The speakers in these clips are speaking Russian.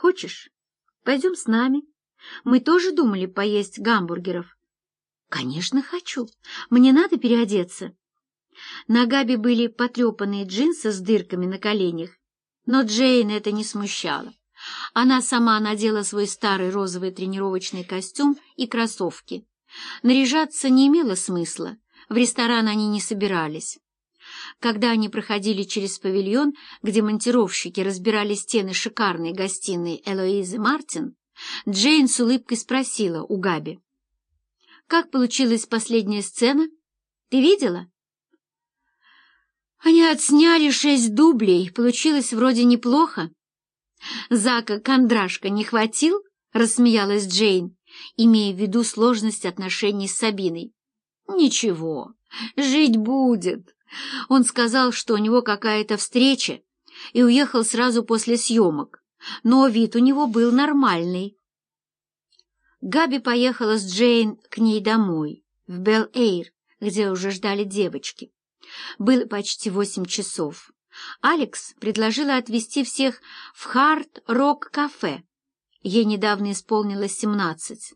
Хочешь, пойдем с нами? Мы тоже думали поесть гамбургеров. Конечно, хочу. Мне надо переодеться. На Габи были потрепанные джинсы с дырками на коленях, но Джейн это не смущало. Она сама надела свой старый розовый тренировочный костюм и кроссовки. Наряжаться не имело смысла, в ресторан они не собирались. Когда они проходили через павильон, где монтировщики разбирали стены шикарной гостиной Элоизы Мартин, Джейн с улыбкой спросила у Габи. «Как получилась последняя сцена? Ты видела?» «Они отсняли шесть дублей, получилось вроде неплохо». «Зака Кондрашка не хватил?» — рассмеялась Джейн, имея в виду сложность отношений с Сабиной. «Ничего, жить будет». Он сказал, что у него какая-то встреча, и уехал сразу после съемок, но вид у него был нормальный. Габи поехала с Джейн к ней домой, в Бел-Эйр, где уже ждали девочки. Было почти восемь часов. Алекс предложила отвезти всех в Хард-Рок-кафе. Ей недавно исполнилось семнадцать.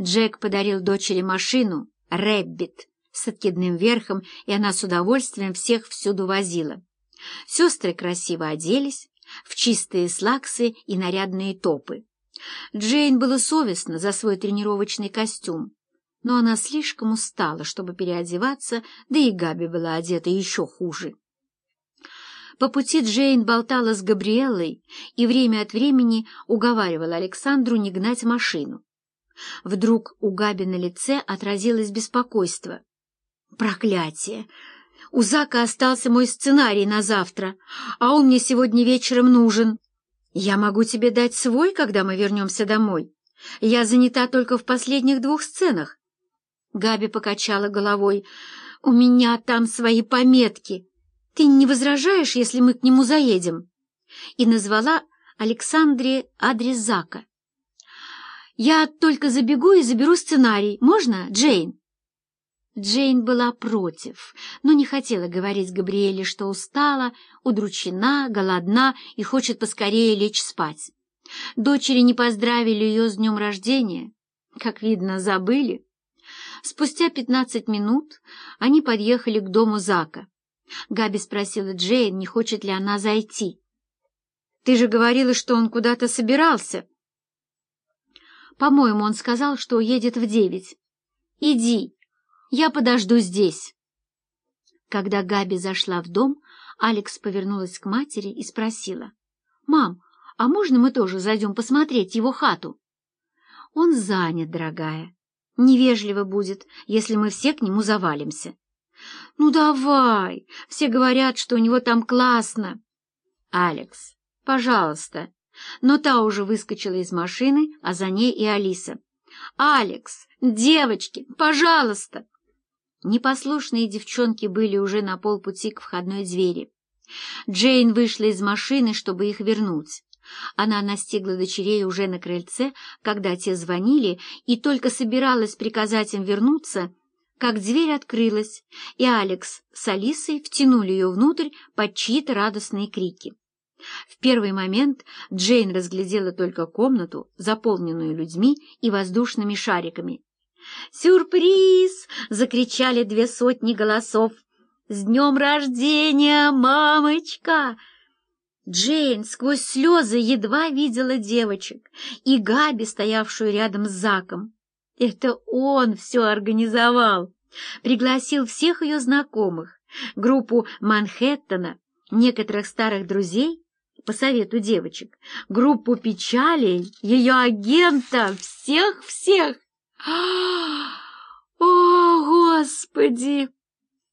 Джек подарил дочери машину «Рэббит» с откидным верхом, и она с удовольствием всех всюду возила. Сестры красиво оделись в чистые слаксы и нарядные топы. Джейн было совестно за свой тренировочный костюм, но она слишком устала, чтобы переодеваться, да и Габи была одета еще хуже. По пути Джейн болтала с Габриэллой и время от времени уговаривала Александру не гнать машину. Вдруг у Габи на лице отразилось беспокойство. «Проклятие! У Зака остался мой сценарий на завтра, а он мне сегодня вечером нужен. Я могу тебе дать свой, когда мы вернемся домой. Я занята только в последних двух сценах». Габи покачала головой. «У меня там свои пометки. Ты не возражаешь, если мы к нему заедем?» И назвала Александре адрес Зака. «Я только забегу и заберу сценарий. Можно, Джейн?» Джейн была против, но не хотела говорить Габриэле, что устала, удручена, голодна и хочет поскорее лечь спать. Дочери не поздравили ее с днем рождения. Как видно, забыли. Спустя пятнадцать минут они подъехали к дому Зака. Габи спросила Джейн, не хочет ли она зайти. «Ты же говорила, что он куда-то собирался». «По-моему, он сказал, что уедет в девять. Иди, я подожду здесь». Когда Габи зашла в дом, Алекс повернулась к матери и спросила. «Мам, а можно мы тоже зайдем посмотреть его хату?» «Он занят, дорогая. Невежливо будет, если мы все к нему завалимся». «Ну давай! Все говорят, что у него там классно!» «Алекс, пожалуйста!» Но та уже выскочила из машины, а за ней и Алиса. «Алекс! Девочки! Пожалуйста!» Непослушные девчонки были уже на полпути к входной двери. Джейн вышла из машины, чтобы их вернуть. Она настигла дочерей уже на крыльце, когда те звонили, и только собиралась приказать им вернуться, как дверь открылась, и Алекс с Алисой втянули ее внутрь под чьи-то радостные крики. В первый момент Джейн разглядела только комнату, заполненную людьми и воздушными шариками. «Сюрприз!» — закричали две сотни голосов. «С днем рождения, мамочка!» Джейн сквозь слезы едва видела девочек и Габи, стоявшую рядом с Заком. Это он все организовал. Пригласил всех ее знакомых, группу Манхэттена, некоторых старых друзей, по совету девочек, группу печалей, ее агента, всех-всех. О, Господи!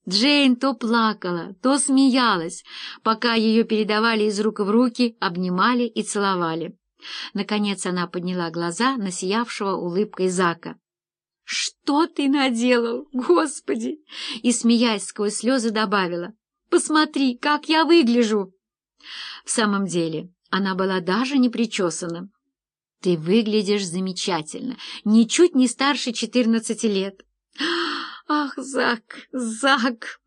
Джейн то плакала, то смеялась, пока ее передавали из рук в руки, обнимали и целовали. Наконец она подняла глаза на сиявшего улыбкой Зака. «Что ты наделал, Господи!» И, смеясь сквозь слезы, добавила. «Посмотри, как я выгляжу!» В самом деле, она была даже не причесана. «Ты выглядишь замечательно, ничуть не старше четырнадцати лет». «Ах, Зак, Зак!»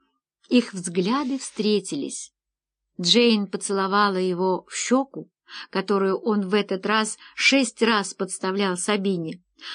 Их взгляды встретились. Джейн поцеловала его в щеку, которую он в этот раз шесть раз подставлял Сабине,